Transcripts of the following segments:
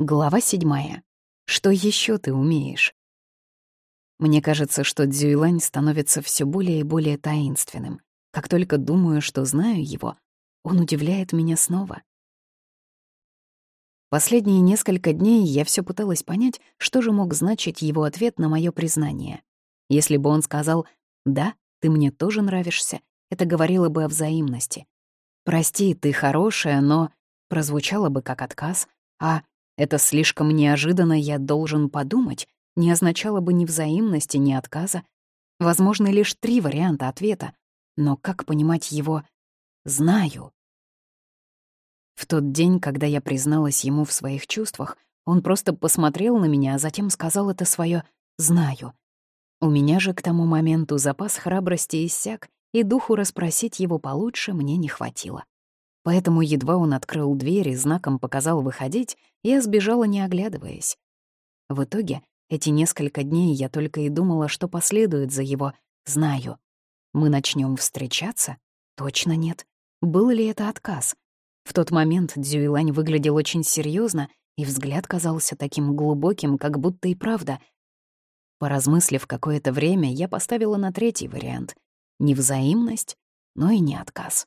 Глава седьмая. Что еще ты умеешь? Мне кажется, что Дзюйлань становится все более и более таинственным. Как только думаю, что знаю его, он удивляет меня снова. Последние несколько дней я все пыталась понять, что же мог значить его ответ на мое признание. Если бы он сказал «Да, ты мне тоже нравишься», это говорило бы о взаимности. «Прости, ты хорошая, но...» прозвучало бы как отказ, а это слишком неожиданно, я должен подумать, не означало бы ни взаимности, ни отказа. Возможны лишь три варианта ответа, но как понимать его «знаю»? В тот день, когда я призналась ему в своих чувствах, он просто посмотрел на меня, а затем сказал это свое «знаю». У меня же к тому моменту запас храбрости иссяк, и духу расспросить его получше мне не хватило. Поэтому едва он открыл дверь и знаком показал выходить, я сбежала, не оглядываясь. В итоге эти несколько дней я только и думала, что последует за его «знаю». Мы начнем встречаться? Точно нет. Был ли это отказ? В тот момент Дзюйлань выглядел очень серьезно, и взгляд казался таким глубоким, как будто и правда. Поразмыслив какое-то время, я поставила на третий вариант. Не взаимность, но и не отказ.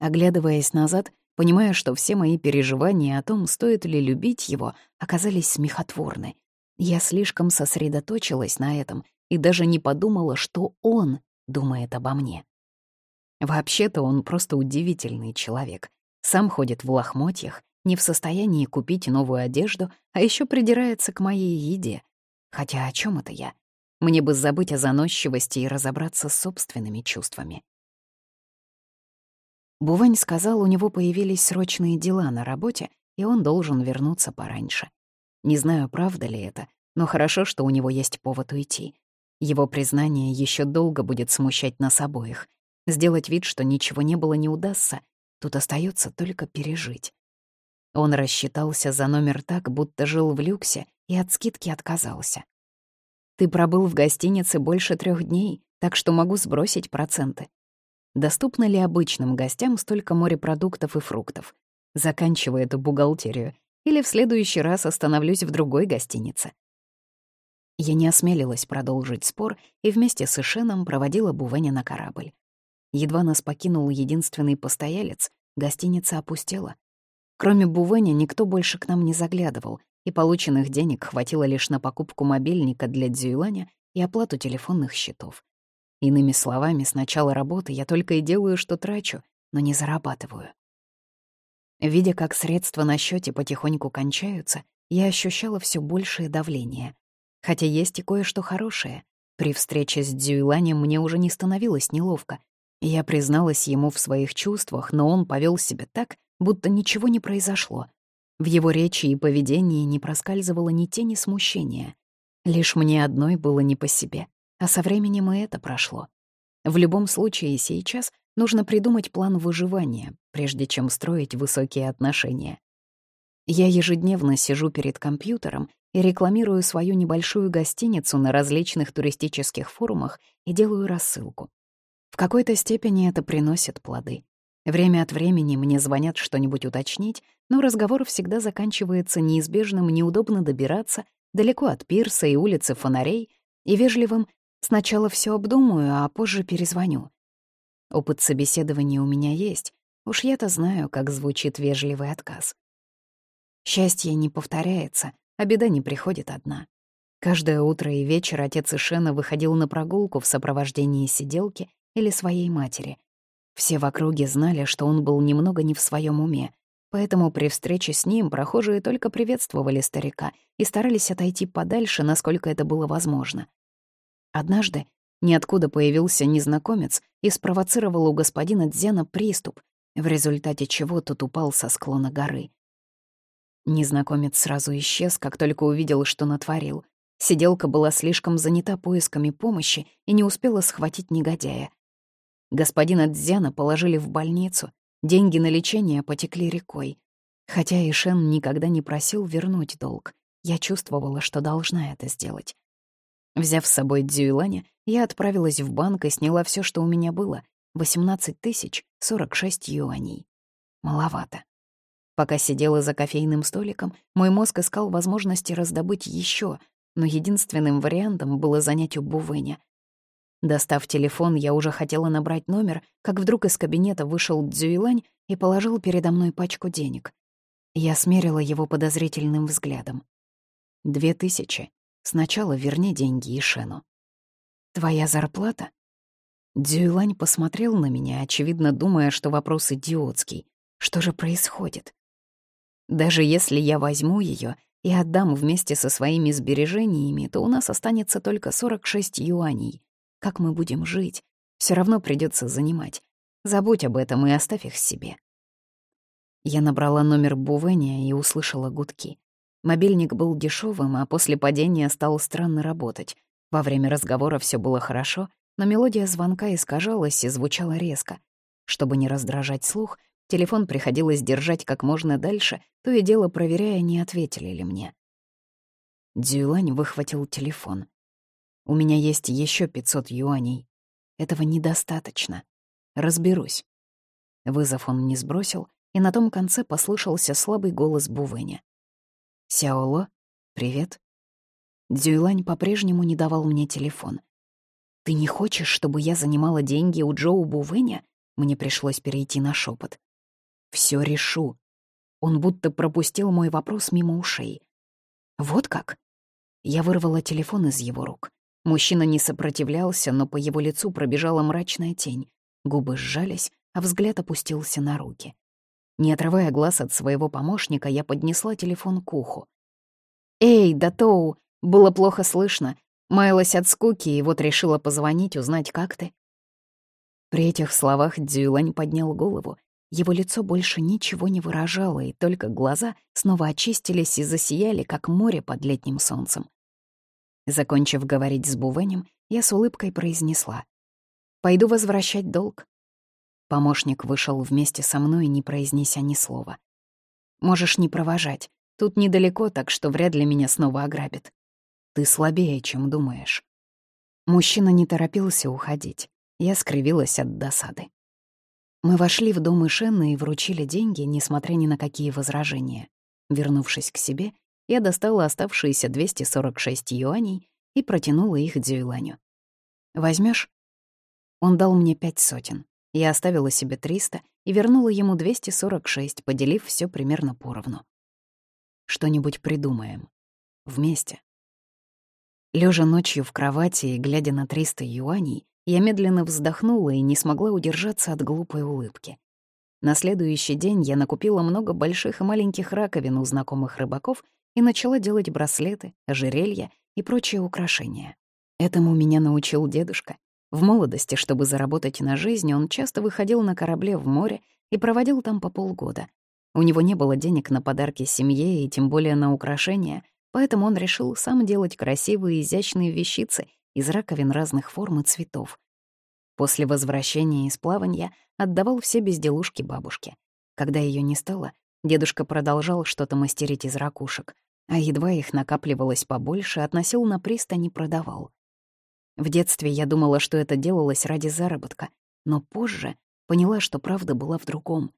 Оглядываясь назад, понимая, что все мои переживания о том, стоит ли любить его, оказались смехотворны. Я слишком сосредоточилась на этом и даже не подумала, что он думает обо мне. Вообще-то он просто удивительный человек. Сам ходит в лохмотьях, не в состоянии купить новую одежду, а еще придирается к моей еде. Хотя о чем это я? Мне бы забыть о заносчивости и разобраться с собственными чувствами. Бувань сказал, у него появились срочные дела на работе, и он должен вернуться пораньше. Не знаю, правда ли это, но хорошо, что у него есть повод уйти. Его признание еще долго будет смущать нас обоих. Сделать вид, что ничего не было, не удастся. Тут остается только пережить. Он рассчитался за номер так, будто жил в люксе, и от скидки отказался. «Ты пробыл в гостинице больше трех дней, так что могу сбросить проценты. Доступно ли обычным гостям столько морепродуктов и фруктов? Заканчиваю эту бухгалтерию. Или в следующий раз остановлюсь в другой гостинице. Я не осмелилась продолжить спор и вместе с Ишеном проводила Бувеня на корабль. Едва нас покинул единственный постоялец, гостиница опустела. Кроме Бувеня никто больше к нам не заглядывал, и полученных денег хватило лишь на покупку мобильника для Дзюйланя и оплату телефонных счетов. Иными словами, с начала работы я только и делаю, что трачу, но не зарабатываю. Видя, как средства на счете потихоньку кончаются, я ощущала все большее давление. Хотя есть и кое-что хорошее. При встрече с Дзюйланем мне уже не становилось неловко. Я призналась ему в своих чувствах, но он повел себя так, будто ничего не произошло. В его речи и поведении не проскальзывало ни тени смущения. Лишь мне одной было не по себе. А со временем и это прошло. В любом случае, сейчас нужно придумать план выживания, прежде чем строить высокие отношения. Я ежедневно сижу перед компьютером и рекламирую свою небольшую гостиницу на различных туристических форумах и делаю рассылку. В какой-то степени это приносит плоды. Время от времени мне звонят что-нибудь уточнить, но разговор всегда заканчивается неизбежным неудобно добираться далеко от пирса и улицы фонарей и вежливым Сначала все обдумаю, а позже перезвоню. Опыт собеседования у меня есть. Уж я-то знаю, как звучит вежливый отказ. Счастье не повторяется, а беда не приходит одна. Каждое утро и вечер отец Ишена выходил на прогулку в сопровождении сиделки или своей матери. Все в округе знали, что он был немного не в своем уме, поэтому при встрече с ним прохожие только приветствовали старика и старались отойти подальше, насколько это было возможно. Однажды ниоткуда появился незнакомец и спровоцировал у господина Дзена приступ, в результате чего тот упал со склона горы. Незнакомец сразу исчез, как только увидел, что натворил. Сиделка была слишком занята поисками помощи и не успела схватить негодяя. Господина Дзяна положили в больницу, деньги на лечение потекли рекой. Хотя Ишен никогда не просил вернуть долг, я чувствовала, что должна это сделать. Взяв с собой Дзюйланя, я отправилась в банк и сняла все, что у меня было — 18 тысяч 46 юаней. Маловато. Пока сидела за кофейным столиком, мой мозг искал возможности раздобыть еще, но единственным вариантом было занять у Бувеня. Достав телефон, я уже хотела набрать номер, как вдруг из кабинета вышел Дзюйлань и положил передо мной пачку денег. Я смерила его подозрительным взглядом. «Две тысячи. Сначала верни деньги Ишену». «Твоя зарплата?» Дзюйлань посмотрел на меня, очевидно думая, что вопрос идиотский. Что же происходит? Даже если я возьму ее и отдам вместе со своими сбережениями, то у нас останется только 46 юаней. Как мы будем жить? Все равно придется занимать. Забудь об этом и оставь их себе. Я набрала номер Бувеня и услышала гудки. Мобильник был дешевым, а после падения стал странно работать. Во время разговора все было хорошо, но мелодия звонка искажалась и звучала резко. Чтобы не раздражать слух, телефон приходилось держать как можно дальше, то и дело проверяя, не ответили ли мне. Дзюлань выхватил телефон. «У меня есть еще 500 юаней. Этого недостаточно. Разберусь». Вызов он не сбросил, и на том конце послышался слабый голос Бувэня. «Сяоло, привет». Дзюйлань по-прежнему не давал мне телефон. «Ты не хочешь, чтобы я занимала деньги у Джоу Бувэня?» Мне пришлось перейти на шепот. Все решу». Он будто пропустил мой вопрос мимо ушей. «Вот как?» Я вырвала телефон из его рук. Мужчина не сопротивлялся, но по его лицу пробежала мрачная тень. Губы сжались, а взгляд опустился на руки. Не отрывая глаз от своего помощника, я поднесла телефон к уху. «Эй, Датоу, было плохо слышно. Маялась от скуки и вот решила позвонить, узнать, как ты». При этих словах Дзюлань поднял голову. Его лицо больше ничего не выражало, и только глаза снова очистились и засияли, как море под летним солнцем. Закончив говорить с Бувенем, я с улыбкой произнесла. «Пойду возвращать долг». Помощник вышел вместе со мной, не произнеся ни слова. «Можешь не провожать. Тут недалеко, так что вряд ли меня снова ограбят. Ты слабее, чем думаешь». Мужчина не торопился уходить. Я скривилась от досады. Мы вошли в дом Ишена и вручили деньги, несмотря ни на какие возражения. Вернувшись к себе, я достала оставшиеся 246 юаней и протянула их Дзюйланю. Возьмешь? Он дал мне пять сотен. Я оставила себе 300 и вернула ему 246, поделив все примерно поровну. Что-нибудь придумаем. Вместе. Лежа ночью в кровати и глядя на 300 юаней, я медленно вздохнула и не смогла удержаться от глупой улыбки. На следующий день я накупила много больших и маленьких раковин у знакомых рыбаков и начала делать браслеты, ожерелья и прочие украшения. Этому меня научил дедушка. В молодости, чтобы заработать на жизнь, он часто выходил на корабле в море и проводил там по полгода. У него не было денег на подарки семье и тем более на украшения, поэтому он решил сам делать красивые изящные вещицы из раковин разных форм и цветов. После возвращения из плавания отдавал все безделушки бабушке. Когда ее не стало, дедушка продолжал что-то мастерить из ракушек, а едва их накапливалось побольше, относил на пристань и продавал. В детстве я думала, что это делалось ради заработка, но позже поняла, что правда была в другом.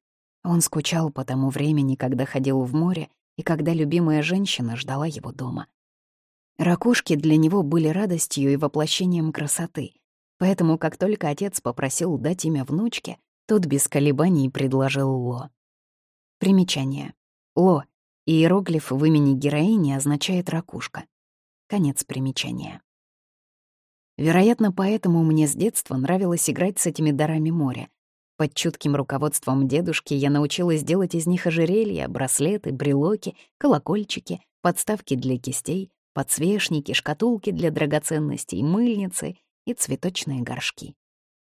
Он скучал по тому времени, когда ходил в море и когда любимая женщина ждала его дома. Ракушки для него были радостью и воплощением красоты, поэтому как только отец попросил дать имя внучке, тот без колебаний предложил Ло. Примечание. Ло — иероглиф в имени героини означает «ракушка». Конец примечания. Вероятно, поэтому мне с детства нравилось играть с этими дарами моря. Под чутким руководством дедушки я научилась делать из них ожерелья, браслеты, брелоки, колокольчики, подставки для кистей, подсвечники, шкатулки для драгоценностей, мыльницы и цветочные горшки.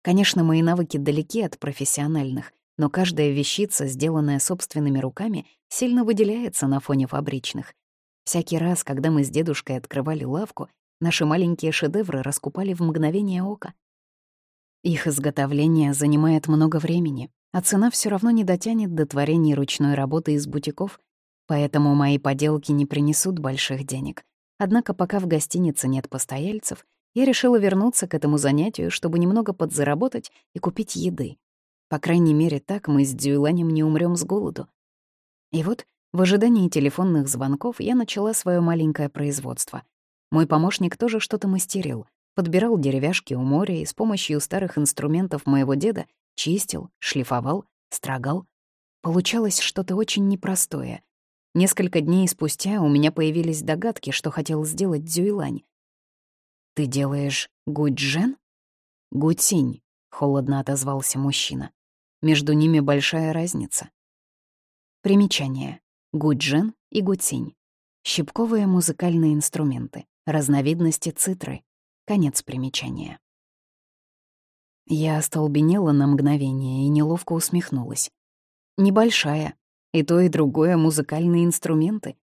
Конечно, мои навыки далеки от профессиональных, но каждая вещица, сделанная собственными руками, сильно выделяется на фоне фабричных. Всякий раз, когда мы с дедушкой открывали лавку, наши маленькие шедевры раскупали в мгновение ока. Их изготовление занимает много времени, а цена все равно не дотянет до творений ручной работы из бутиков, поэтому мои поделки не принесут больших денег. Однако пока в гостинице нет постояльцев, я решила вернуться к этому занятию, чтобы немного подзаработать и купить еды. По крайней мере, так мы с Дюйланем не умрем с голоду. И вот, в ожидании телефонных звонков, я начала свое маленькое производство. Мой помощник тоже что-то мастерил, подбирал деревяшки у моря и с помощью старых инструментов моего деда чистил, шлифовал, строгал. Получалось что-то очень непростое. Несколько дней спустя у меня появились догадки, что хотел сделать Дзюйлань. «Ты делаешь гуджен?» «Гутинь», — холодно отозвался мужчина. «Между ними большая разница». Примечание. Гуджен и гутинь. Щипковые музыкальные инструменты, разновидности цитры. Конец примечания. Я остолбенела на мгновение и неловко усмехнулась. Небольшая. И то, и другое — музыкальные инструменты.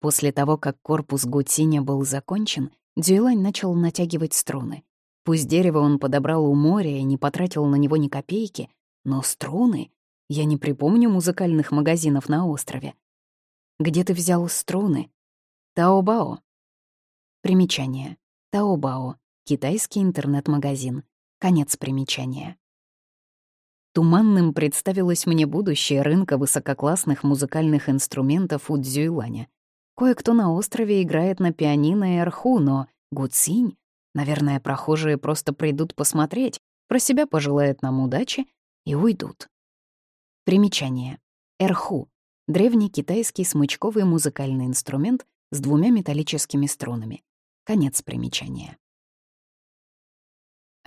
После того, как корпус гутиня был закончен, Дюйлань начал натягивать струны. Пусть дерево он подобрал у моря и не потратил на него ни копейки, но струны... Я не припомню музыкальных магазинов на острове. Где ты взял струны? Таобао. Примечание. Таобао. Китайский интернет-магазин. Конец примечания. Туманным представилось мне будущее рынка высококлассных музыкальных инструментов у Дзюйланя. Кое-кто на острове играет на пианино и арху, но гуцинь... Наверное, прохожие просто придут посмотреть, про себя пожелают нам удачи и уйдут. Примечание. Эрху — древний китайский смычковый музыкальный инструмент с двумя металлическими струнами. Конец примечания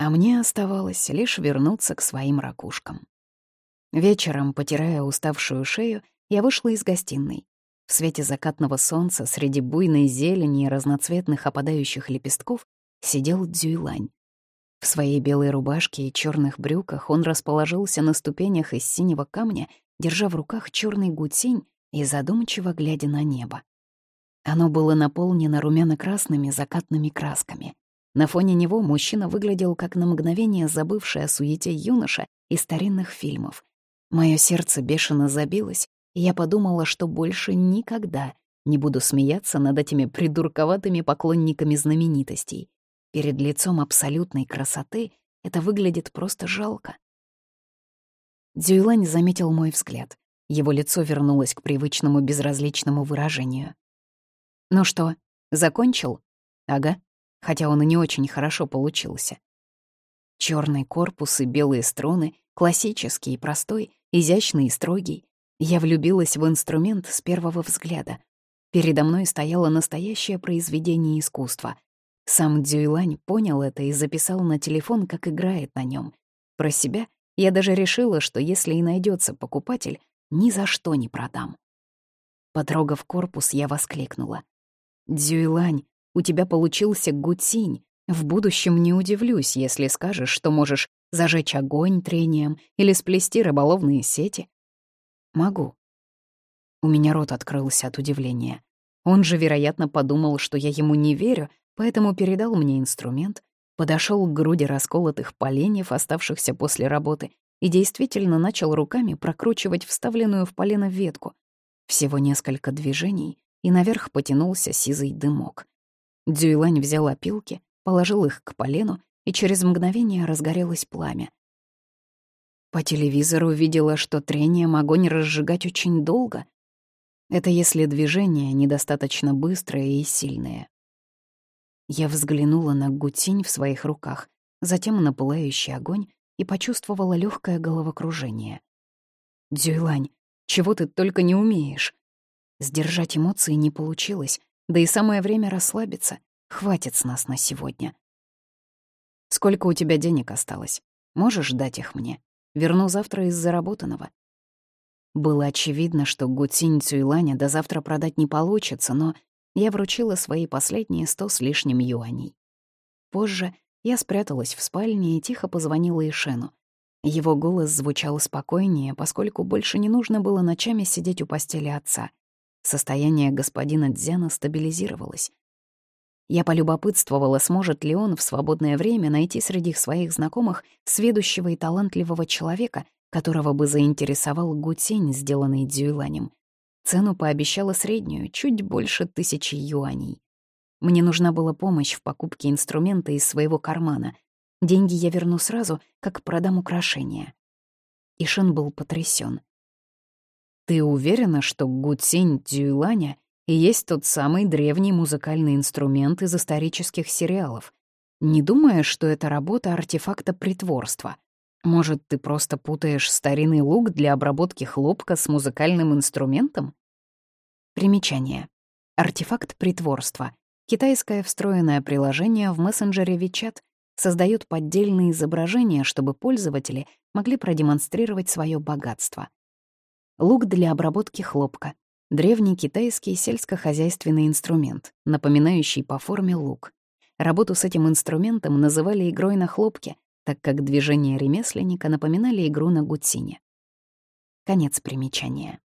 а мне оставалось лишь вернуться к своим ракушкам. Вечером, потирая уставшую шею, я вышла из гостиной. В свете закатного солнца среди буйной зелени и разноцветных опадающих лепестков сидел Дзюйлань. В своей белой рубашке и черных брюках он расположился на ступенях из синего камня, держа в руках черный гутень и задумчиво глядя на небо. Оно было наполнено румяно-красными закатными красками. На фоне него мужчина выглядел как на мгновение забывший о суете юноша из старинных фильмов. Моё сердце бешено забилось, и я подумала, что больше никогда не буду смеяться над этими придурковатыми поклонниками знаменитостей. Перед лицом абсолютной красоты это выглядит просто жалко. Дзюйлань заметил мой взгляд. Его лицо вернулось к привычному безразличному выражению. «Ну что, закончил?» «Ага», хотя он и не очень хорошо получился. Черный корпус и белые струны, классический и простой, изящный и строгий. Я влюбилась в инструмент с первого взгляда. Передо мной стояло настоящее произведение искусства. Сам Дзюйлань понял это и записал на телефон, как играет на нем. Про себя я даже решила, что если и найдется покупатель, ни за что не продам. Потрогав корпус, я воскликнула. «Дзюйлань, у тебя получился гутинь. В будущем не удивлюсь, если скажешь, что можешь зажечь огонь трением или сплести рыболовные сети. Могу. У меня рот открылся от удивления. Он же, вероятно, подумал, что я ему не верю, поэтому передал мне инструмент, подошел к груди расколотых поленьев, оставшихся после работы, и действительно начал руками прокручивать вставленную в полено ветку. Всего несколько движений, и наверх потянулся сизый дымок. Дюйлань взял опилки, положил их к полену, и через мгновение разгорелось пламя. По телевизору видела, что трением огонь разжигать очень долго. Это если движение недостаточно быстрое и сильное. Я взглянула на гутинь в своих руках, затем на пылающий огонь и почувствовала легкое головокружение. «Дюйлань, чего ты только не умеешь?» Сдержать эмоции не получилось, да и самое время расслабиться. Хватит с нас на сегодня. Сколько у тебя денег осталось? Можешь дать их мне? Верну завтра из заработанного. Было очевидно, что Гутинь Цюйланя до завтра продать не получится, но я вручила свои последние сто с лишним юаней. Позже я спряталась в спальне и тихо позвонила Ишену. Его голос звучал спокойнее, поскольку больше не нужно было ночами сидеть у постели отца — Состояние господина Дзяна стабилизировалось. Я полюбопытствовала, сможет ли он в свободное время найти среди своих знакомых сведущего и талантливого человека, которого бы заинтересовал гутень, сделанный Дюйланем. Цену пообещала среднюю, чуть больше тысячи юаней. Мне нужна была помощь в покупке инструмента из своего кармана. Деньги я верну сразу, как продам украшения. Ишен был потрясен. Ты уверена, что гуцинь Дзюйланя и есть тот самый древний музыкальный инструмент из исторических сериалов? Не думая, что это работа артефакта притворства? Может, ты просто путаешь старинный лук для обработки хлопка с музыкальным инструментом? Примечание. Артефакт притворства. Китайское встроенное приложение в мессенджере WeChat создает поддельные изображения, чтобы пользователи могли продемонстрировать свое богатство. Лук для обработки хлопка. Древний китайский сельскохозяйственный инструмент, напоминающий по форме лук. Работу с этим инструментом называли игрой на хлопке, так как движения ремесленника напоминали игру на гутсине. Конец примечания.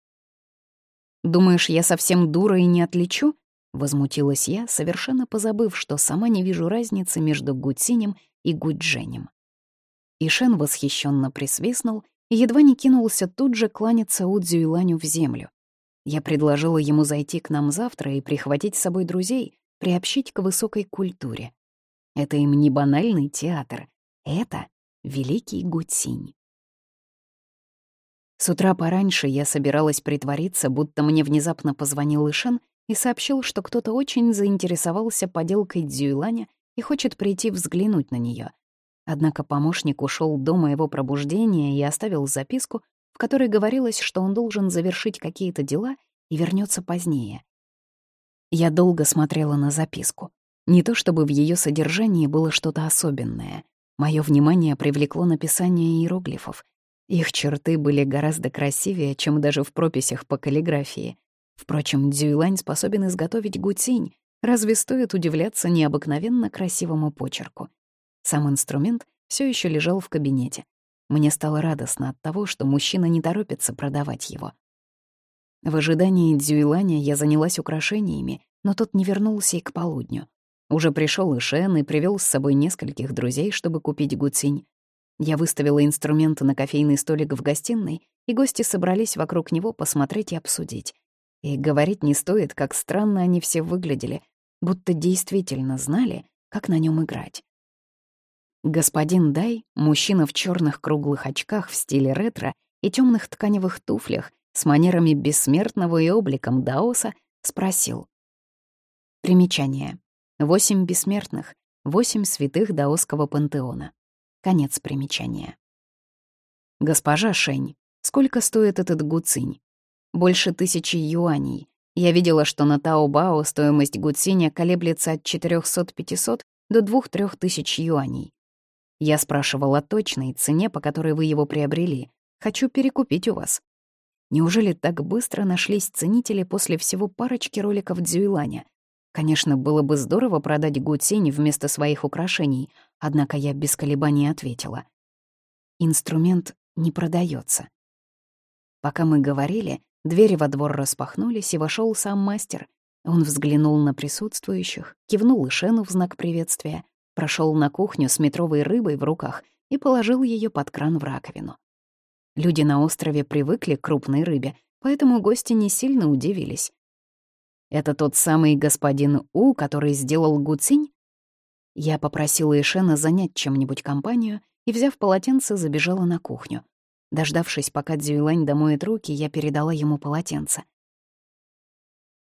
«Думаешь, я совсем дура и не отличу?» — возмутилась я, совершенно позабыв, что сама не вижу разницы между гутсинем и гудженем. Ишен восхищенно присвистнул и едва не кинулся тут же кланяться Удзю Иланю в землю. Я предложила ему зайти к нам завтра и прихватить с собой друзей, приобщить к высокой культуре. Это им не банальный театр, это великий гутсинь. С утра пораньше я собиралась притвориться, будто мне внезапно позвонил Ишен и сообщил, что кто-то очень заинтересовался поделкой Дзюйланя и хочет прийти взглянуть на нее. Однако помощник ушел до моего пробуждения и оставил записку, в которой говорилось, что он должен завершить какие-то дела и вернется позднее. Я долго смотрела на записку. Не то чтобы в ее содержании было что-то особенное — Мое внимание привлекло написание иероглифов. Их черты были гораздо красивее, чем даже в прописях по каллиграфии. Впрочем, Дзюйлань способен изготовить гутинь, разве стоит удивляться необыкновенно красивому почерку? Сам инструмент все еще лежал в кабинете. Мне стало радостно от того, что мужчина не торопится продавать его. В ожидании Дзюйланя я занялась украшениями, но тот не вернулся и к полудню. Уже пришел и Шен и привел с собой нескольких друзей, чтобы купить гуцинь. Я выставила инструменты на кофейный столик в гостиной, и гости собрались вокруг него посмотреть и обсудить. И говорить не стоит, как странно они все выглядели, будто действительно знали, как на нем играть. Господин Дай, мужчина в черных круглых очках в стиле ретро и темных тканевых туфлях с манерами бессмертного и обликом Даоса, спросил. Примечание. Восемь бессмертных, восемь святых даосского пантеона. Конец примечания. Госпожа Шень, сколько стоит этот гуцинь? Больше тысячи юаней. Я видела, что на Таобао стоимость гуциня колеблется от 400-500 до 2-3 тысяч юаней. Я спрашивала о точной цене, по которой вы его приобрели. Хочу перекупить у вас. Неужели так быстро нашлись ценители после всего парочки роликов Дзюйланя? Конечно, было бы здорово продать гуцень вместо своих украшений, однако я без колебаний ответила. Инструмент не продается. Пока мы говорили, двери во двор распахнулись, и вошел сам мастер. Он взглянул на присутствующих, кивнул Ишену в знак приветствия, прошел на кухню с метровой рыбой в руках и положил ее под кран в раковину. Люди на острове привыкли к крупной рыбе, поэтому гости не сильно удивились. Это тот самый господин У, который сделал гуцинь? Я попросила Ишена занять чем-нибудь компанию и, взяв полотенце, забежала на кухню. Дождавшись, пока Дзюйлань домоет руки, я передала ему полотенце.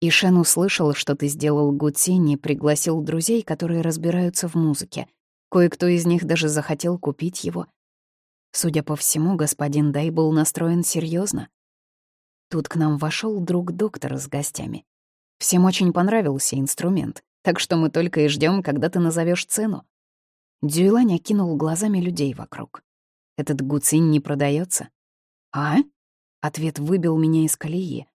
Ишен услышал, что ты сделал гуцинь и пригласил друзей, которые разбираются в музыке. Кое-кто из них даже захотел купить его. Судя по всему, господин Дай был настроен серьезно. Тут к нам вошел друг доктора с гостями. Всем очень понравился инструмент, так что мы только и ждем, когда ты назовешь цену. Дюйлань окинул глазами людей вокруг. Этот гуцинь не продается. А? Ответ выбил меня из колеи.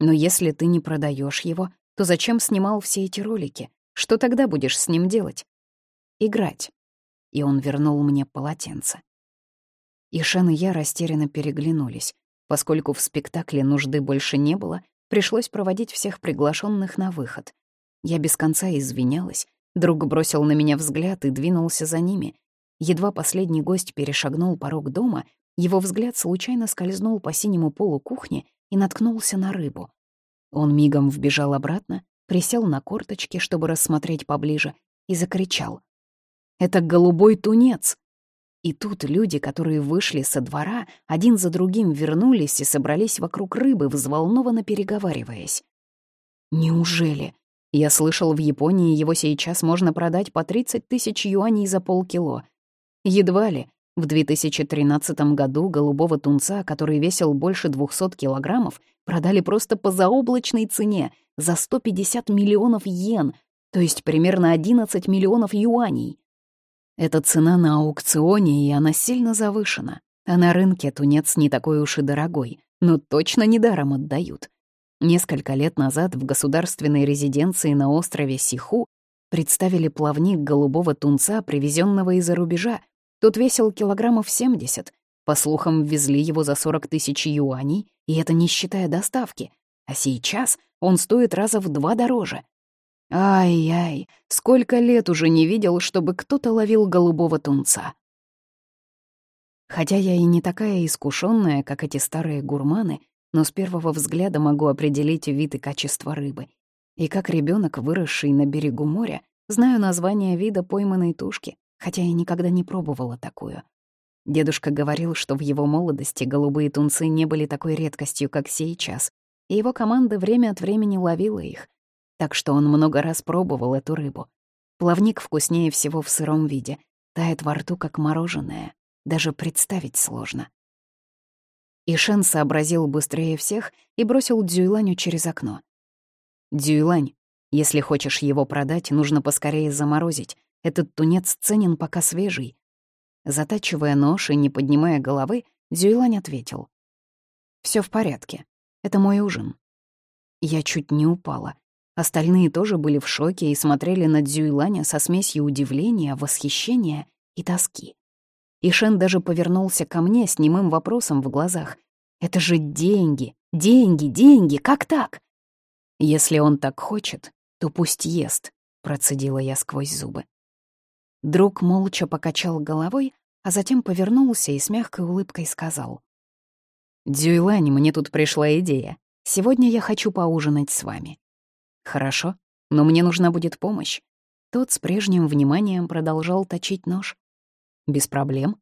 Но если ты не продаешь его, то зачем снимал все эти ролики? Что тогда будешь с ним делать? Играть. И он вернул мне полотенце. И Шен и я растерянно переглянулись. Поскольку в спектакле нужды больше не было, Пришлось проводить всех приглашенных на выход. Я без конца извинялась. Друг бросил на меня взгляд и двинулся за ними. Едва последний гость перешагнул порог дома, его взгляд случайно скользнул по синему полу кухни и наткнулся на рыбу. Он мигом вбежал обратно, присел на корточки, чтобы рассмотреть поближе, и закричал. «Это голубой тунец!» И тут люди, которые вышли со двора, один за другим вернулись и собрались вокруг рыбы, взволнованно переговариваясь. «Неужели?» Я слышал, в Японии его сейчас можно продать по 30 тысяч юаней за полкило. Едва ли. В 2013 году голубого тунца, который весил больше 200 килограммов, продали просто по заоблачной цене за 150 миллионов йен, то есть примерно 11 миллионов юаней. Это цена на аукционе, и она сильно завышена. А на рынке тунец не такой уж и дорогой, но точно недаром отдают. Несколько лет назад в государственной резиденции на острове Сиху представили плавник голубого тунца, привезенного из-за рубежа. Тот весил килограммов 70. По слухам, везли его за 40 тысяч юаней, и это не считая доставки. А сейчас он стоит раза в два дороже. Ай-яй, сколько лет уже не видел, чтобы кто-то ловил голубого тунца. Хотя я и не такая искушенная, как эти старые гурманы, но с первого взгляда могу определить вид и качество рыбы. И как ребенок, выросший на берегу моря, знаю название вида пойманной тушки, хотя я никогда не пробовала такую. Дедушка говорил, что в его молодости голубые тунцы не были такой редкостью, как сейчас, и его команда время от времени ловила их, так что он много раз пробовал эту рыбу. Плавник вкуснее всего в сыром виде, тает во рту, как мороженое. Даже представить сложно. Ишен сообразил быстрее всех и бросил Дзюйланю через окно. «Дзюйлань, если хочешь его продать, нужно поскорее заморозить. Этот тунец ценен пока свежий». Затачивая нож и не поднимая головы, Дзюйлань ответил. Все в порядке. Это мой ужин». Я чуть не упала. Остальные тоже были в шоке и смотрели на Дзюйланя со смесью удивления, восхищения и тоски. Ишен даже повернулся ко мне с немым вопросом в глазах. «Это же деньги! Деньги! Деньги! Как так?» «Если он так хочет, то пусть ест», — процедила я сквозь зубы. Друг молча покачал головой, а затем повернулся и с мягкой улыбкой сказал. «Дзюйлань, мне тут пришла идея. Сегодня я хочу поужинать с вами. «Хорошо, но мне нужна будет помощь». Тот с прежним вниманием продолжал точить нож. «Без проблем».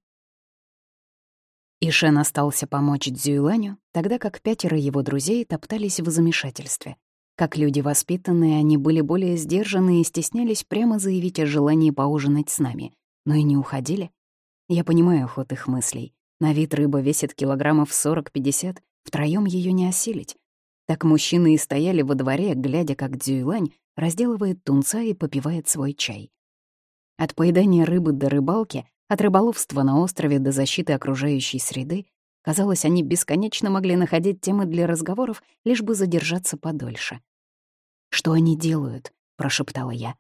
Ишен остался помочь Дзюйланю, тогда как пятеро его друзей топтались в замешательстве. Как люди воспитанные, они были более сдержаны и стеснялись прямо заявить о желании поужинать с нами, но и не уходили. Я понимаю ход их мыслей. На вид рыба весит килограммов 40-50, втроём её не осилить. Так мужчины и стояли во дворе, глядя, как Дзюйлань разделывает тунца и попивает свой чай. От поедания рыбы до рыбалки, от рыболовства на острове до защиты окружающей среды, казалось, они бесконечно могли находить темы для разговоров, лишь бы задержаться подольше. «Что они делают?» — прошептала я.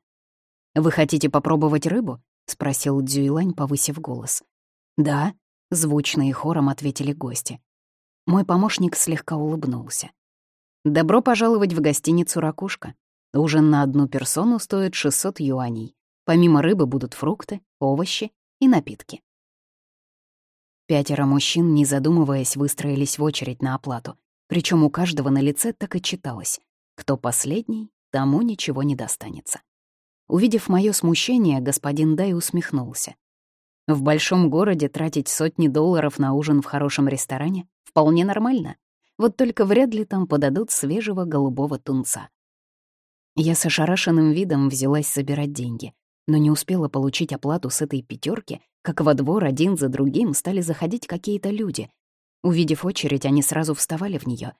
«Вы хотите попробовать рыбу?» — спросил Дзюйлань, повысив голос. «Да», — звучно и хором ответили гости. Мой помощник слегка улыбнулся. Добро пожаловать в гостиницу «Ракушка». Ужин на одну персону стоит 600 юаней. Помимо рыбы будут фрукты, овощи и напитки. Пятеро мужчин, не задумываясь, выстроились в очередь на оплату. Причем у каждого на лице так и читалось. Кто последний, тому ничего не достанется. Увидев мое смущение, господин Дай усмехнулся. В большом городе тратить сотни долларов на ужин в хорошем ресторане вполне нормально. Вот только вряд ли там подадут свежего голубого тунца. Я с ошарашенным видом взялась собирать деньги, но не успела получить оплату с этой пятерки, как во двор один за другим стали заходить какие-то люди. Увидев очередь, они сразу вставали в нее.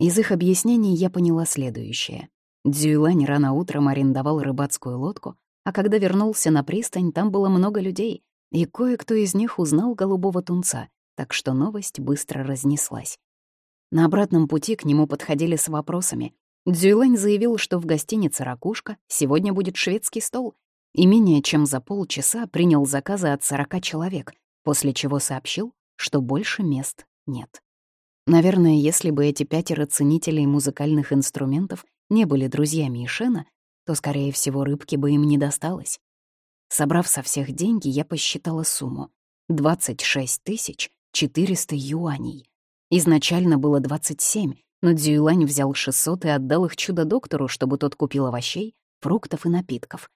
Из их объяснений я поняла следующее. Дзюйлань рано утром арендовал рыбацкую лодку, а когда вернулся на пристань, там было много людей, и кое-кто из них узнал голубого тунца, так что новость быстро разнеслась. На обратном пути к нему подходили с вопросами. Дзюйлань заявил, что в гостинице «Ракушка» сегодня будет шведский стол, и менее чем за полчаса принял заказы от 40 человек, после чего сообщил, что больше мест нет. Наверное, если бы эти пятеро ценителей музыкальных инструментов не были друзьями Ишена, то, скорее всего, рыбки бы им не досталось. Собрав со всех деньги, я посчитала сумму — 26 400 юаней. Изначально было 27, но Дзюйлань взял 600 и отдал их чудо-доктору, чтобы тот купил овощей, фруктов и напитков.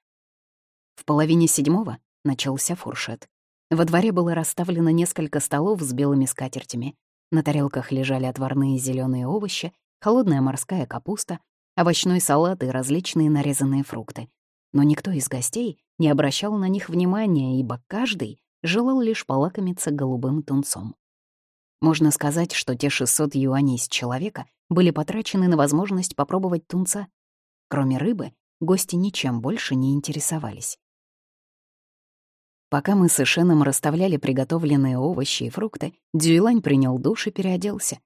В половине седьмого начался фуршет. Во дворе было расставлено несколько столов с белыми скатертями. На тарелках лежали отварные зеленые овощи, холодная морская капуста, овощной салат и различные нарезанные фрукты. Но никто из гостей не обращал на них внимания, ибо каждый желал лишь полакомиться голубым тунцом. Можно сказать, что те 600 юаней с человека были потрачены на возможность попробовать тунца. Кроме рыбы, гости ничем больше не интересовались. Пока мы с Ишеном расставляли приготовленные овощи и фрукты, Дюйлань принял душ и переоделся.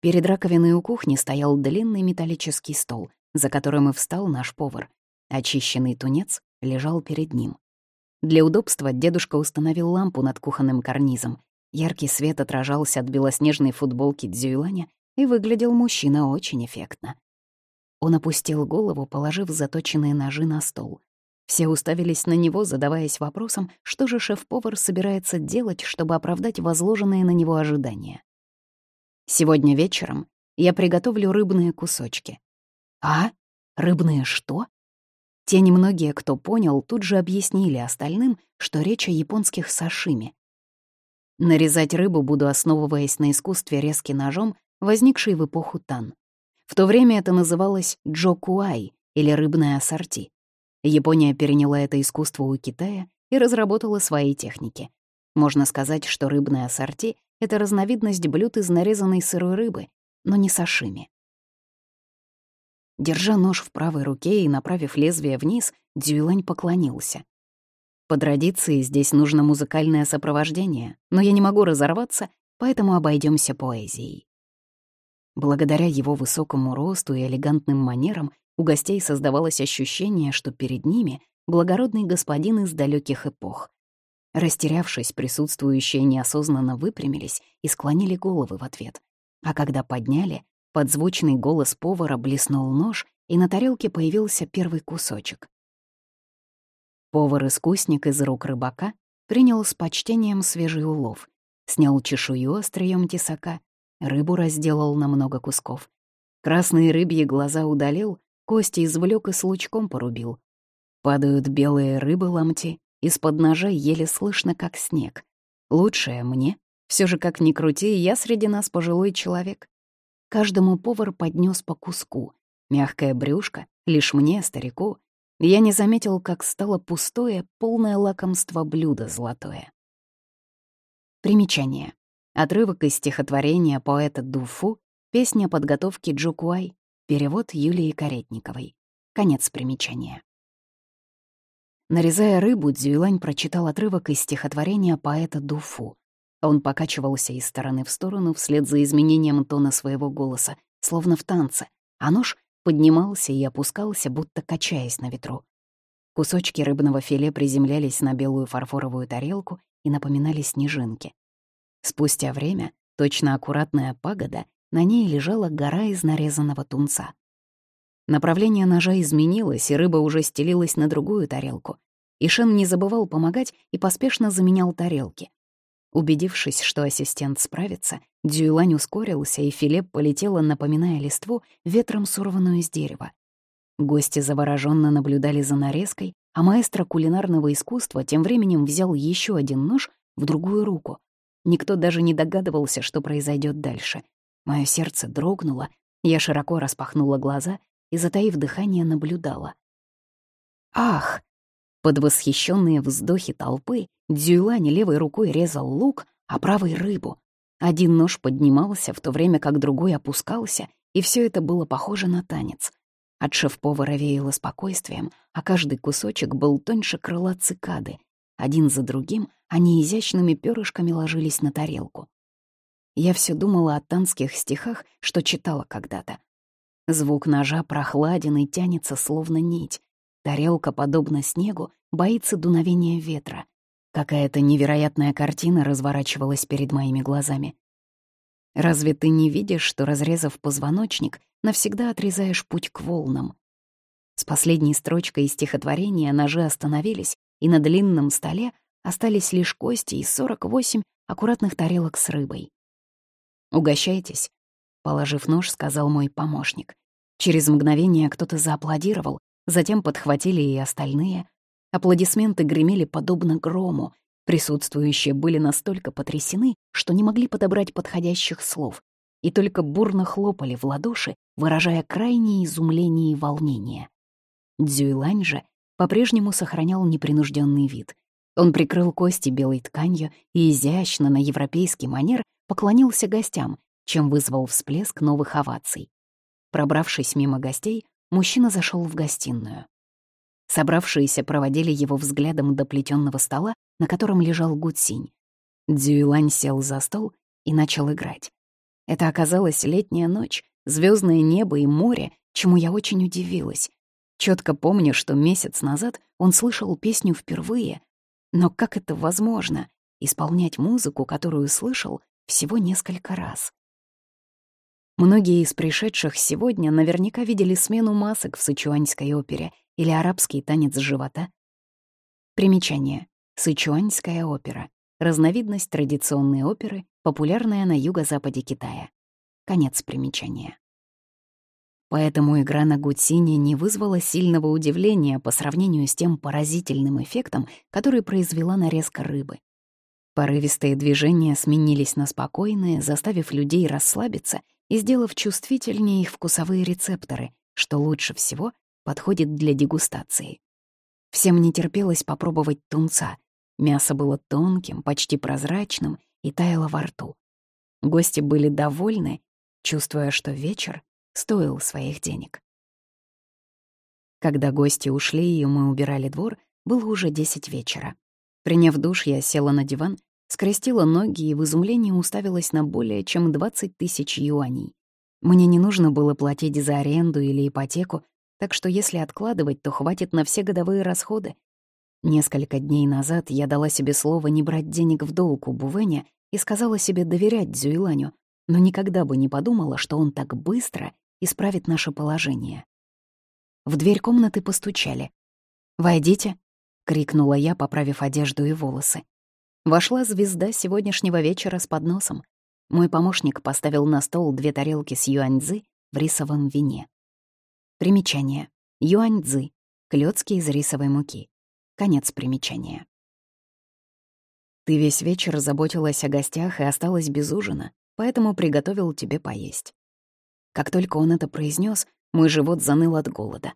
Перед раковиной у кухни стоял длинный металлический стол, за которым и встал наш повар. Очищенный тунец лежал перед ним. Для удобства дедушка установил лампу над кухонным карнизом. Яркий свет отражался от белоснежной футболки Дзюйланя, и выглядел мужчина очень эффектно. Он опустил голову, положив заточенные ножи на стол. Все уставились на него, задаваясь вопросом, что же шеф-повар собирается делать, чтобы оправдать возложенные на него ожидания. «Сегодня вечером я приготовлю рыбные кусочки». «А? Рыбные что?» Те немногие, кто понял, тут же объяснили остальным, что речь о японских сашими. Нарезать рыбу буду, основываясь на искусстве резки ножом, возникшей в эпоху Тан. В то время это называлось джокуай или рыбное ассорти. Япония переняла это искусство у Китая и разработала свои техники. Можно сказать, что рыбное ассорти — это разновидность блюд из нарезанной сырой рыбы, но не сашими. Держа нож в правой руке и направив лезвие вниз, Дзюйлань поклонился. По традиции здесь нужно музыкальное сопровождение, но я не могу разорваться, поэтому обойдемся поэзией. Благодаря его высокому росту и элегантным манерам у гостей создавалось ощущение, что перед ними благородный господин из далеких эпох. Растерявшись, присутствующие неосознанно выпрямились и склонили головы в ответ. А когда подняли, подзвучный голос повара блеснул нож, и на тарелке появился первый кусочек. Повар-искусник из рук рыбака принял с почтением свежий улов, снял чешую острием тесака Рыбу разделал на много кусков. Красные рыбьи глаза удалил, кости извлек и с лучком порубил. Падают белые рыбы ломти, из-под ножа еле слышно, как снег. Лучшее мне, все же как ни крути, я среди нас пожилой человек. Каждому повар поднес по куску. Мягкое брюшко, лишь мне, старику. Я не заметил, как стало пустое, полное лакомство блюдо золотое. Примечание. Отрывок из стихотворения поэта Дуфу «Песня подготовки Джукуай», перевод Юлии Каретниковой. Конец примечания. Нарезая рыбу, Дзюйлань прочитал отрывок из стихотворения поэта Дуфу. Он покачивался из стороны в сторону вслед за изменением тона своего голоса, словно в танце, а нож поднимался и опускался, будто качаясь на ветру. Кусочки рыбного филе приземлялись на белую фарфоровую тарелку и напоминали снежинки. Спустя время, точно аккуратная пагода, на ней лежала гора из нарезанного тунца. Направление ножа изменилось, и рыба уже стелилась на другую тарелку. Ишен не забывал помогать и поспешно заменял тарелки. Убедившись, что ассистент справится, Дюйлань ускорился, и филе полетело, напоминая листву, ветром сорванную с дерева. Гости завороженно наблюдали за нарезкой, а маэстро кулинарного искусства тем временем взял еще один нож в другую руку Никто даже не догадывался, что произойдет дальше. Мое сердце дрогнуло, я широко распахнула глаза и, затаив дыхание, наблюдала. «Ах!» Под восхищенные вздохи толпы Дзюйлань левой рукой резал лук, а правой — рыбу. Один нож поднимался, в то время как другой опускался, и все это было похоже на танец. От шеф-повара веяло спокойствием, а каждый кусочек был тоньше крыла цикады. Один за другим они изящными перышками ложились на тарелку. Я все думала о танских стихах, что читала когда-то. Звук ножа прохладен и тянется, словно нить. Тарелка, подобно снегу, боится дуновения ветра. Какая-то невероятная картина разворачивалась перед моими глазами. Разве ты не видишь, что, разрезав позвоночник, навсегда отрезаешь путь к волнам? С последней строчкой из стихотворения ножи остановились, и на длинном столе Остались лишь кости и 48 аккуратных тарелок с рыбой. «Угощайтесь», — положив нож, сказал мой помощник. Через мгновение кто-то зааплодировал, затем подхватили и остальные. Аплодисменты гремели подобно грому. Присутствующие были настолько потрясены, что не могли подобрать подходящих слов, и только бурно хлопали в ладоши, выражая крайнее изумление и волнение. Дзюйлань же по-прежнему сохранял непринужденный вид. Он прикрыл кости белой тканью и изящно на европейский манер поклонился гостям, чем вызвал всплеск новых оваций. Пробравшись мимо гостей, мужчина зашел в гостиную. Собравшиеся проводили его взглядом до плетённого стола, на котором лежал гудсинь. Дзюйлань сел за стол и начал играть. Это оказалась летняя ночь, звездное небо и море, чему я очень удивилась. Четко помню, что месяц назад он слышал песню впервые, но как это возможно — исполнять музыку, которую слышал всего несколько раз? Многие из пришедших сегодня наверняка видели смену масок в сычуаньской опере или арабский танец живота. Примечание. Сычуаньская опера. Разновидность традиционной оперы, популярная на юго-западе Китая. Конец примечания. Поэтому игра на гудсине не вызвала сильного удивления по сравнению с тем поразительным эффектом, который произвела нарезка рыбы. Порывистые движения сменились на спокойные, заставив людей расслабиться и сделав чувствительнее их вкусовые рецепторы, что лучше всего подходит для дегустации. Всем не терпелось попробовать тунца. Мясо было тонким, почти прозрачным и таяло во рту. Гости были довольны, чувствуя, что вечер стоил своих денег. Когда гости ушли и мы убирали двор, было уже десять вечера. Приняв душ, я села на диван, скрестила ноги и в изумлении уставилась на более чем 20 тысяч юаней. Мне не нужно было платить за аренду или ипотеку, так что если откладывать, то хватит на все годовые расходы. Несколько дней назад я дала себе слово не брать денег в долг у Бувеня и сказала себе доверять Дзюйланю, но никогда бы не подумала, что он так быстро исправит наше положение. В дверь комнаты постучали. «Войдите», — крикнула я, поправив одежду и волосы. Вошла звезда сегодняшнего вечера с подносом. Мой помощник поставил на стол две тарелки с юаньцзы в рисовом вине. Примечание. Юаньцзы. Клёцки из рисовой муки. Конец примечания. Ты весь вечер заботилась о гостях и осталась без ужина, поэтому приготовил тебе поесть. Как только он это произнес, мой живот заныл от голода.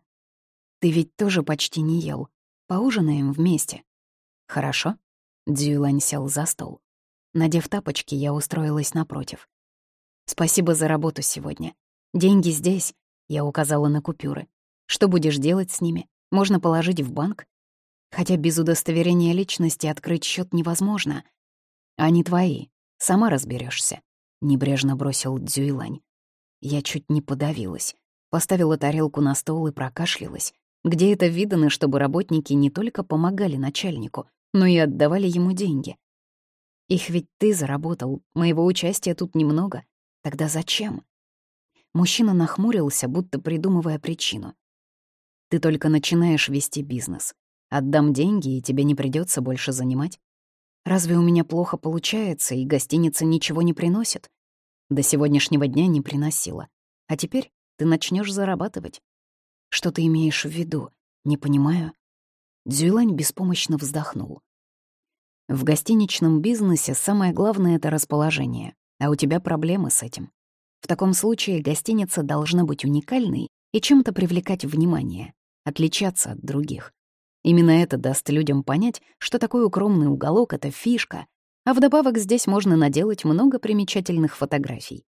Ты ведь тоже почти не ел. Поужинаем вместе. Хорошо? Дзюйлань сел за стол. Надев тапочки, я устроилась напротив. Спасибо за работу сегодня. Деньги здесь, я указала на купюры. Что будешь делать с ними? Можно положить в банк? Хотя без удостоверения личности открыть счет невозможно. Они твои. Сама разберешься. Небрежно бросил Дзюйлань. Я чуть не подавилась. Поставила тарелку на стол и прокашлялась. Где это видано, чтобы работники не только помогали начальнику, но и отдавали ему деньги? Их ведь ты заработал, моего участия тут немного. Тогда зачем? Мужчина нахмурился, будто придумывая причину. «Ты только начинаешь вести бизнес. Отдам деньги, и тебе не придется больше занимать. Разве у меня плохо получается, и гостиница ничего не приносит? До сегодняшнего дня не приносила. А теперь ты начнешь зарабатывать. Что ты имеешь в виду? Не понимаю». Дзюйлань беспомощно вздохнул. В гостиничном бизнесе самое главное — это расположение, а у тебя проблемы с этим. В таком случае гостиница должна быть уникальной и чем-то привлекать внимание, отличаться от других. Именно это даст людям понять, что такой укромный уголок — это фишка, а вдобавок здесь можно наделать много примечательных фотографий.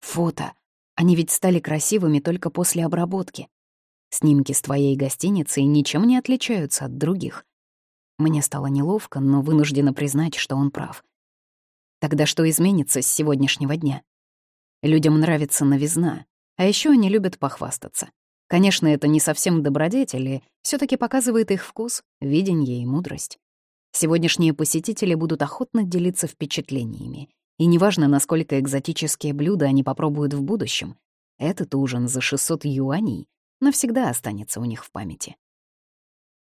Фото. Они ведь стали красивыми только после обработки. Снимки с твоей гостиницы ничем не отличаются от других. Мне стало неловко, но вынуждена признать, что он прав. Тогда что изменится с сегодняшнего дня? Людям нравится новизна, а еще они любят похвастаться. Конечно, это не совсем добродетели, все таки показывает их вкус, видение и мудрость. Сегодняшние посетители будут охотно делиться впечатлениями. И неважно, насколько экзотические блюда они попробуют в будущем, этот ужин за 600 юаней навсегда останется у них в памяти.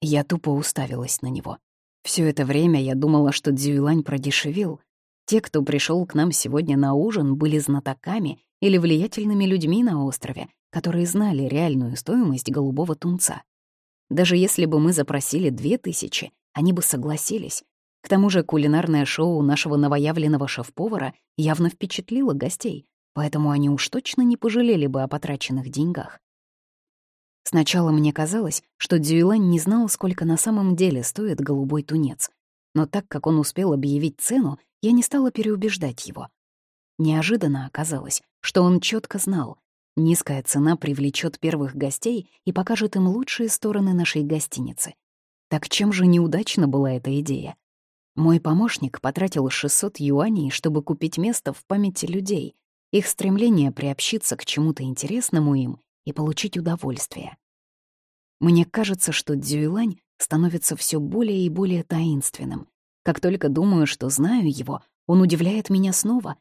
Я тупо уставилась на него. Все это время я думала, что Дзюйлань продешевил, те, кто пришел к нам сегодня на ужин, были знатоками или влиятельными людьми на острове, которые знали реальную стоимость голубого тунца. Даже если бы мы запросили две тысячи, они бы согласились. К тому же кулинарное шоу нашего новоявленного шеф-повара явно впечатлило гостей, поэтому они уж точно не пожалели бы о потраченных деньгах. Сначала мне казалось, что Дзюйлань не знал, сколько на самом деле стоит голубой тунец. Но так как он успел объявить цену, я не стала переубеждать его. Неожиданно оказалось, что он четко знал, низкая цена привлечет первых гостей и покажет им лучшие стороны нашей гостиницы. Так чем же неудачна была эта идея? Мой помощник потратил 600 юаней, чтобы купить место в памяти людей, их стремление приобщиться к чему-то интересному им и получить удовольствие. Мне кажется, что Дзюйлань становится все более и более таинственным. Как только думаю, что знаю его, он удивляет меня снова.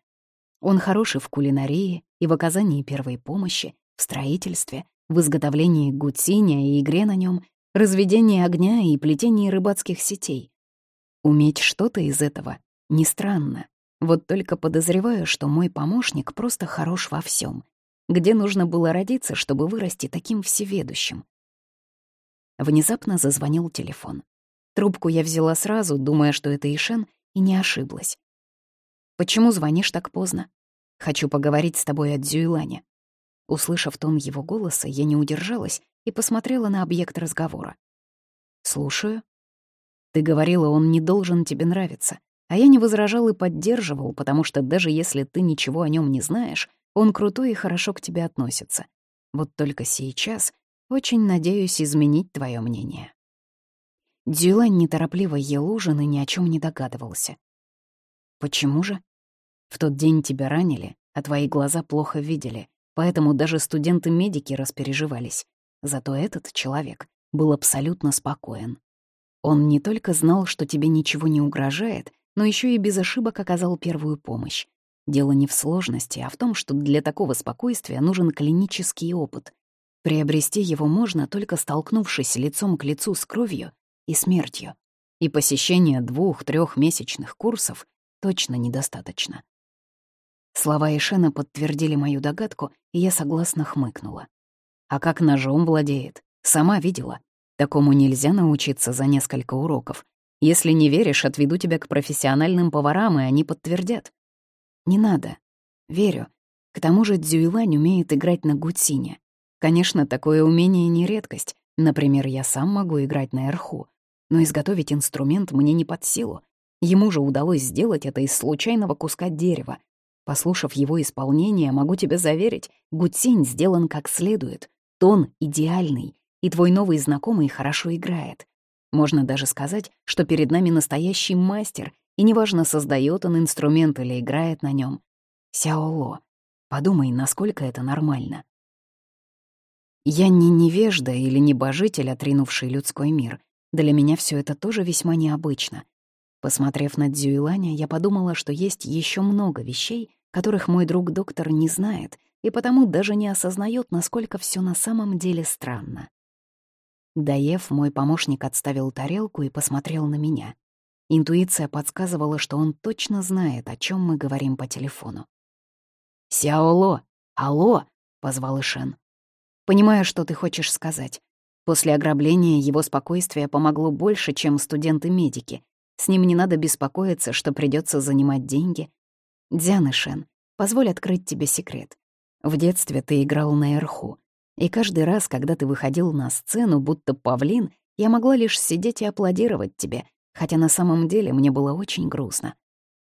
Он хороший в кулинарии и в оказании первой помощи, в строительстве, в изготовлении гутиня и игре на нем, разведении огня и плетении рыбацких сетей. Уметь что-то из этого не странно. Вот только подозреваю, что мой помощник просто хорош во всем. Где нужно было родиться, чтобы вырасти таким всеведущим? Внезапно зазвонил телефон. Трубку я взяла сразу, думая, что это Ишен, и не ошиблась. «Почему звонишь так поздно? Хочу поговорить с тобой о Дзюйлане». Услышав тон его голоса, я не удержалась и посмотрела на объект разговора. «Слушаю». «Ты говорила, он не должен тебе нравиться, а я не возражал и поддерживал, потому что даже если ты ничего о нем не знаешь, он крутой и хорошо к тебе относится. Вот только сейчас очень надеюсь изменить твое мнение». Дюлань неторопливо ел ужин и ни о чем не догадывался. «Почему же? В тот день тебя ранили, а твои глаза плохо видели, поэтому даже студенты-медики распереживались. Зато этот человек был абсолютно спокоен. Он не только знал, что тебе ничего не угрожает, но еще и без ошибок оказал первую помощь. Дело не в сложности, а в том, что для такого спокойствия нужен клинический опыт. Приобрести его можно, только столкнувшись лицом к лицу с кровью и смертью. И посещение двух месячных курсов точно недостаточно. Слова Ишена подтвердили мою догадку, и я согласно хмыкнула. А как ножом владеет? Сама видела. Такому нельзя научиться за несколько уроков. Если не веришь, отведу тебя к профессиональным поварам, и они подтвердят. Не надо. Верю. К тому же Дзюйлань умеет играть на гутсине. Конечно, такое умение не редкость. Например, я сам могу играть на эрху. Но изготовить инструмент мне не под силу. Ему же удалось сделать это из случайного куска дерева. Послушав его исполнение, могу тебе заверить, гутсинь сделан как следует. Тон идеальный, и твой новый знакомый хорошо играет. Можно даже сказать, что перед нами настоящий мастер, и неважно, создает он инструмент или играет на нем. Сяоло. Подумай, насколько это нормально. Я не невежда или небожитель, отринувший людской мир. Для меня все это тоже весьма необычно. Посмотрев на Дзюйланя, я подумала, что есть еще много вещей, которых мой друг-доктор не знает, и потому даже не осознает, насколько все на самом деле странно. Доев, мой помощник отставил тарелку и посмотрел на меня. Интуиция подсказывала, что он точно знает, о чем мы говорим по телефону. «Сяоло! Алло!» — позвал Ишен. «Понимаю, что ты хочешь сказать. После ограбления его спокойствие помогло больше, чем студенты-медики. С ним не надо беспокоиться, что придется занимать деньги. Дзян Ишен, позволь открыть тебе секрет. В детстве ты играл на эрху. И каждый раз, когда ты выходил на сцену, будто павлин, я могла лишь сидеть и аплодировать тебе, хотя на самом деле мне было очень грустно.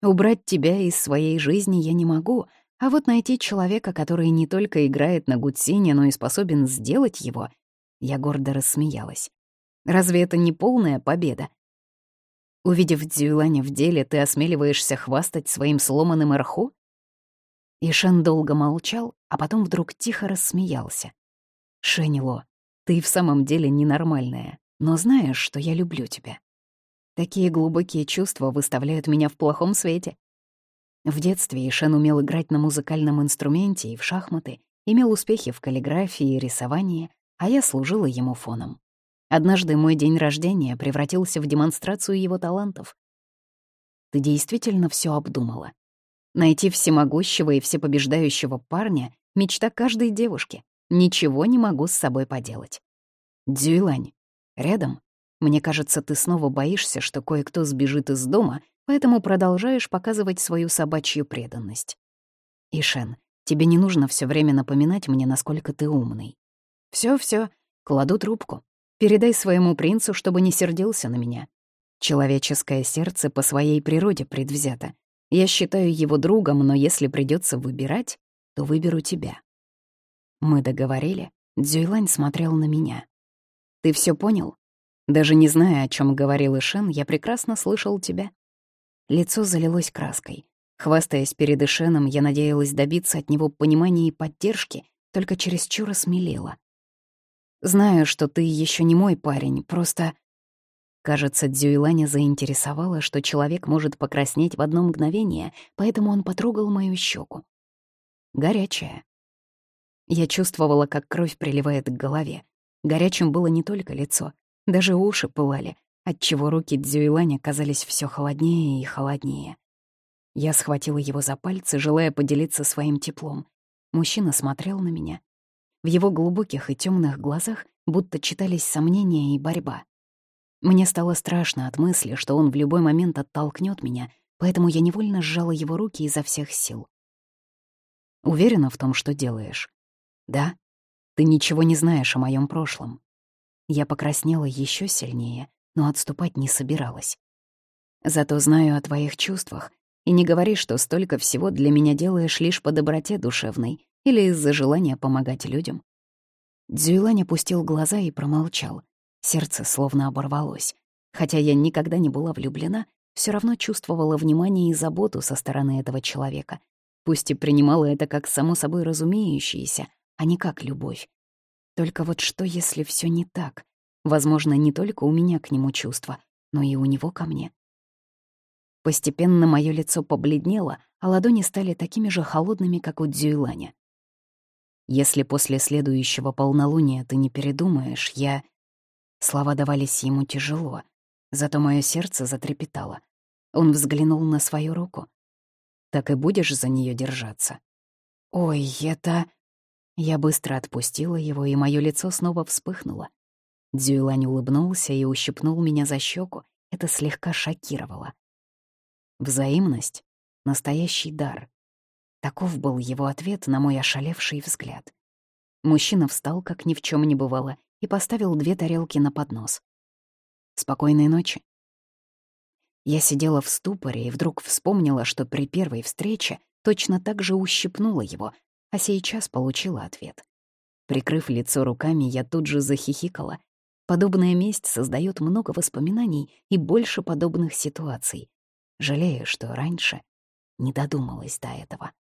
Убрать тебя из своей жизни я не могу, а вот найти человека, который не только играет на гудсине, но и способен сделать его, я гордо рассмеялась. Разве это не полная победа? Увидев Дзюйланя в деле, ты осмеливаешься хвастать своим сломанным арху? Ишен долго молчал, а потом вдруг тихо рассмеялся. «Шенило, ты в самом деле ненормальная, но знаешь, что я люблю тебя. Такие глубокие чувства выставляют меня в плохом свете. В детстве Ишен умел играть на музыкальном инструменте и в шахматы, имел успехи в каллиграфии и рисовании, а я служила ему фоном. Однажды мой день рождения превратился в демонстрацию его талантов. Ты действительно все обдумала. Найти всемогущего и всепобеждающего парня — мечта каждой девушки. Ничего не могу с собой поделать. Дзюйлань, рядом Мне кажется, ты снова боишься, что кое-кто сбежит из дома, поэтому продолжаешь показывать свою собачью преданность. Ишен, тебе не нужно все время напоминать мне, насколько ты умный. Все, все, кладу трубку. Передай своему принцу, чтобы не сердился на меня. Человеческое сердце по своей природе предвзято. Я считаю его другом, но если придется выбирать, то выберу тебя. Мы договорили. Дзюйлань смотрел на меня. Ты все понял? Даже не зная, о чем говорил Ишен, я прекрасно слышал тебя. Лицо залилось краской. Хвастаясь перед Ишеном, я надеялась добиться от него понимания и поддержки, только чересчур осмелела. Знаю, что ты еще не мой парень, просто...» Кажется, Дзюйланя заинтересовала, что человек может покраснеть в одно мгновение, поэтому он потрогал мою щеку. Горячая. Я чувствовала, как кровь приливает к голове. Горячим было не только лицо, даже уши пылали, отчего руки Дзюйланя казались все холоднее и холоднее. Я схватила его за пальцы, желая поделиться своим теплом. Мужчина смотрел на меня, в его глубоких и темных глазах будто читались сомнения и борьба. Мне стало страшно от мысли, что он в любой момент оттолкнет меня, поэтому я невольно сжала его руки изо всех сил. Уверена в том, что делаешь? Да? Ты ничего не знаешь о моем прошлом. Я покраснела еще сильнее, но отступать не собиралась. Зато знаю о твоих чувствах, и не говори, что столько всего для меня делаешь лишь по доброте душевной, или из-за желания помогать людям? Дзюйлань опустил глаза и промолчал. Сердце словно оборвалось. Хотя я никогда не была влюблена, все равно чувствовала внимание и заботу со стороны этого человека. Пусть и принимала это как само собой разумеющееся, а не как любовь. Только вот что, если все не так? Возможно, не только у меня к нему чувства, но и у него ко мне. Постепенно мое лицо побледнело, а ладони стали такими же холодными, как у Дзюйланя. Если после следующего полнолуния ты не передумаешь, я...» Слова давались ему тяжело, зато мое сердце затрепетало. Он взглянул на свою руку. «Так и будешь за нее держаться?» «Ой, это...» Я быстро отпустила его, и мое лицо снова вспыхнуло. Дзюйлань улыбнулся и ущипнул меня за щеку. Это слегка шокировало. Взаимность — настоящий дар. Таков был его ответ на мой ошалевший взгляд. Мужчина встал, как ни в чем не бывало, и поставил две тарелки на поднос. «Спокойной ночи». Я сидела в ступоре и вдруг вспомнила, что при первой встрече точно так же ущипнула его, а сейчас получила ответ. Прикрыв лицо руками, я тут же захихикала. Подобная месть создает много воспоминаний и больше подобных ситуаций. Жалею, что раньше не додумалась до этого.